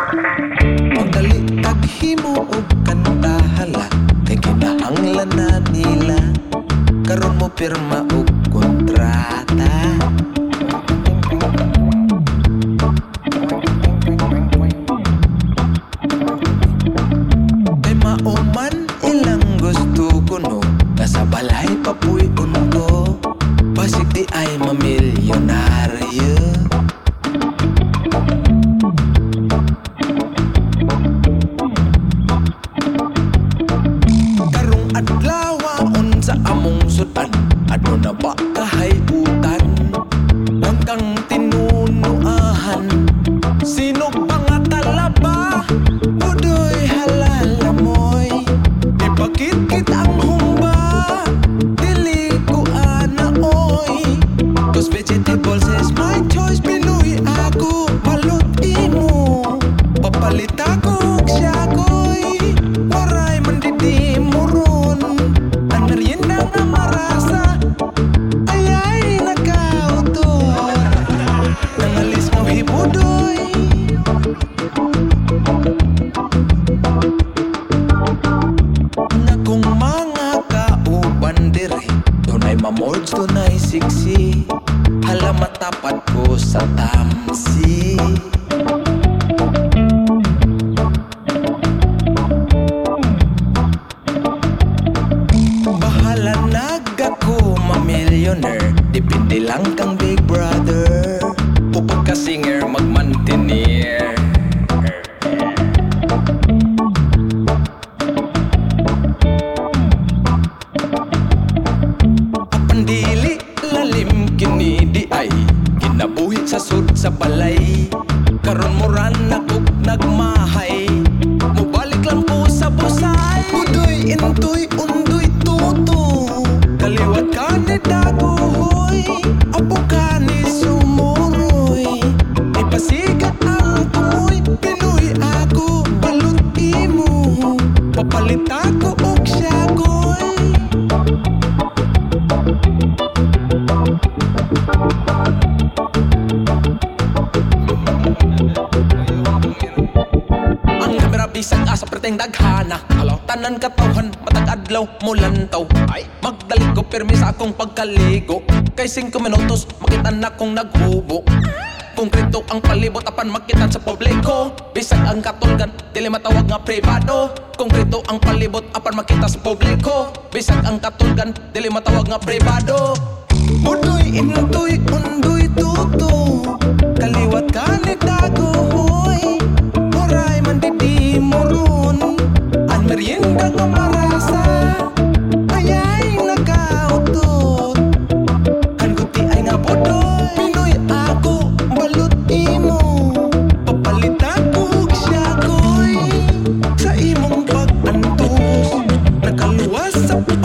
O dali taghimo og kantahala kay kinahanglan na nila karon mo pirma og kontrata. Karong adlaw unsa among sudan. Aduna ba kahayotan Wag kang tinunuahan. Sin Hala ko sa tamsi. Bahala nag ako ma-millionaire Depende lang kang big brother. O pagka-singer mag-mantineer Kinabuhi sa balay Karon mo ran nagmahay. Mubalik lang po sa busay. Udoy intoy undoy tuto. Kaliwat ka ni dagohoy Apo ka ni sumuroy Ipasigat ang tumoy Pinoy ako balot imo. Papalit ako og Ang kamera bisag asa preteng daghana. Hello? Tanan katawhan matag adlaw mulantaw Ay magdaligo pirmi sa akong pagkaligo. Kay 5 minutos makita na kong naghubo. Konkreto ang palibot apan makitan sa publiko. Bisag ang katulgan dili matawag nga privado Konkreto ang palibot apan makita sa publiko. Bisag ang katulgan dili matawag nga privado Udoy, intoy, undoy, tuto what's up